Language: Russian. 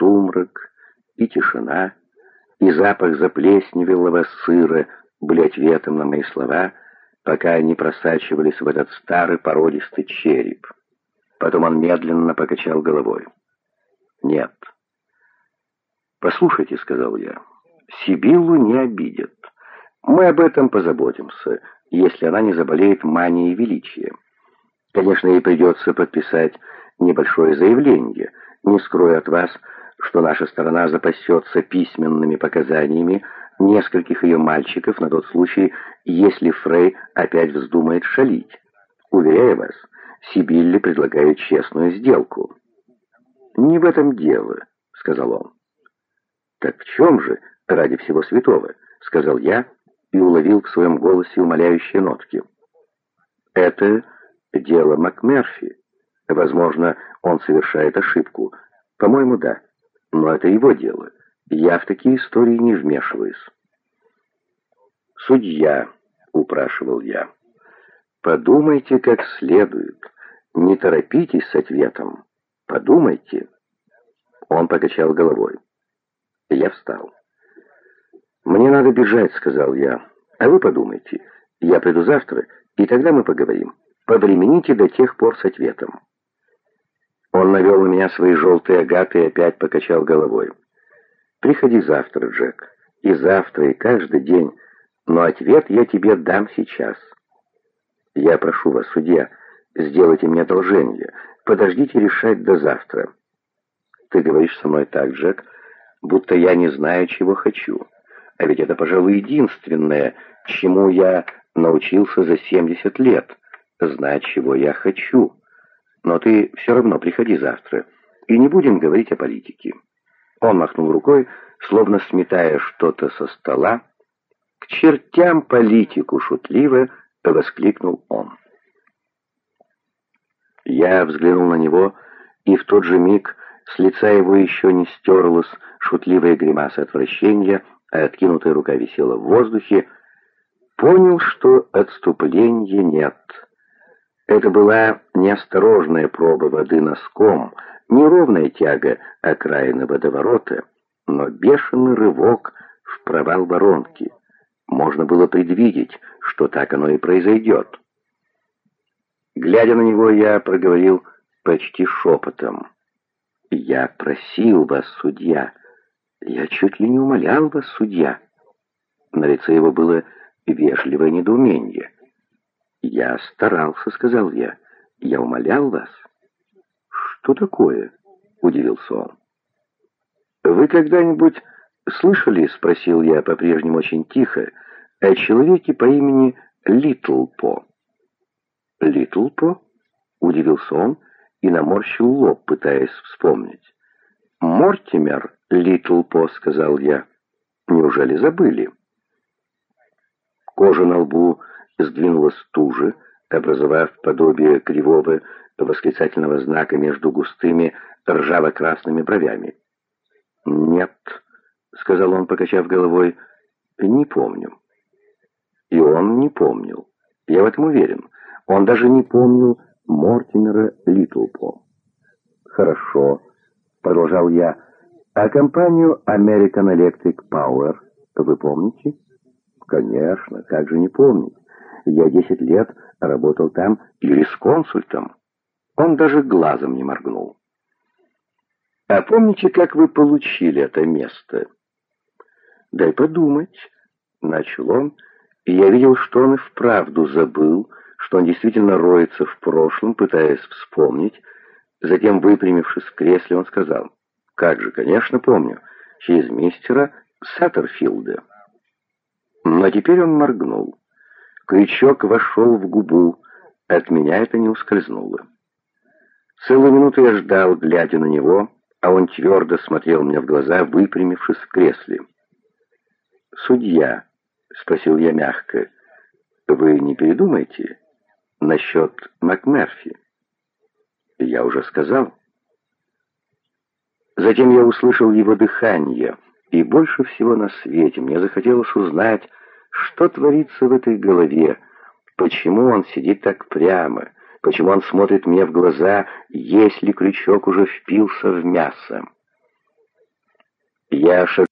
сумрак, и тишина, и запах заплесневелого сыра были ответом на мои слова, пока они просачивались в этот старый породистый череп. Потом он медленно покачал головой. «Нет». «Послушайте», — сказал я, — «Сибиллу не обидят. Мы об этом позаботимся, если она не заболеет манией величия. Конечно, ей придется подписать небольшое заявление. Не скрою от вас, что наша сторона запасется письменными показаниями нескольких ее мальчиков на тот случай, если Фрей опять вздумает шалить. Уверяю вас, Сибилле предлагают честную сделку. «Не в этом дело», — сказал он. «Так в чем же, ради всего святого?» — сказал я и уловил в своем голосе умоляющие нотки. «Это дело МакМерфи. Возможно, он совершает ошибку. По-моему, да. Но это его дело. Я в такие истории не вмешиваюсь». «Судья», — упрашивал я, — «подумайте как следует. Не торопитесь с ответом. Подумайте». Он покачал головой. Я встал. «Мне надо бежать», — сказал я. «А вы подумайте. Я приду завтра, и тогда мы поговорим. Повремените до тех пор с ответом». Он навел на меня свои желтые агаты и опять покачал головой. «Приходи завтра, Джек. И завтра, и каждый день. Но ответ я тебе дам сейчас. Я прошу вас, судья, сделайте мне одолжение. Подождите решать до завтра». «Ты говоришь со мной так, Джек, будто я не знаю, чего хочу». А ведь это, пожалуй, единственное, чему я научился за 70 лет. Знать, чего я хочу. Но ты все равно приходи завтра, и не будем говорить о политике». Он махнул рукой, словно сметая что-то со стола. «К чертям политику!» — шутливо воскликнул он. Я взглянул на него, и в тот же миг с лица его еще не стерлась шутливая гримаса отвращения, а откинутая рука висела в воздухе, понял, что отступления нет. Это была неосторожная проба воды носком, неровная тяга окраины водоворота, но бешеный рывок в провал воронки. Можно было предвидеть, что так оно и произойдет. Глядя на него, я проговорил почти шепотом. «Я просил вас, судья, «Я чуть ли не умолял вас, судья». На лице его было вежливое недоумение. «Я старался», — сказал я. «Я умолял вас». «Что такое?» — удивился он. «Вы когда-нибудь слышали, — спросил я по-прежнему очень тихо, — о человеке по имени Литлпо?» «Литлпо?» — удивился он и наморщил лоб, пытаясь вспомнить. «Мортимер Литлпо», — сказал я. «Неужели забыли?» Кожа на лбу сдвинулась туже, образовав подобие кривого восклицательного знака между густыми ржаво-красными бровями. «Нет», — сказал он, покачав головой, — «не помню». И он не помнил. Я в этом уверен. Он даже не помнил Мортимера Литлпо. «Хорошо», — продолжал я, — «а компанию American Electric Power вы помните?» «Конечно, как же не помнить. Я десять лет работал там юрисконсультом». Он даже глазом не моргнул. «А помните, как вы получили это место?» «Дай подумать», — начал он, и я видел, что он и вправду забыл, что он действительно роется в прошлом, пытаясь вспомнить, Затем, выпрямившись в кресле, он сказал, «Как же, конечно, помню, через мистера Саттерфилда». Но теперь он моргнул. Крючок вошел в губу, от меня это не ускользнуло. Целую минуту я ждал, глядя на него, а он твердо смотрел мне в глаза, выпрямившись в кресле. «Судья», — спросил я мягко, — «вы не передумаете насчет МакМерфи?» Я уже сказал. Затем я услышал его дыхание, и больше всего на свете мне захотелось узнать, что творится в этой голове, почему он сидит так прямо, почему он смотрит мне в глаза, если крючок уже впился в мясо. Я шагнул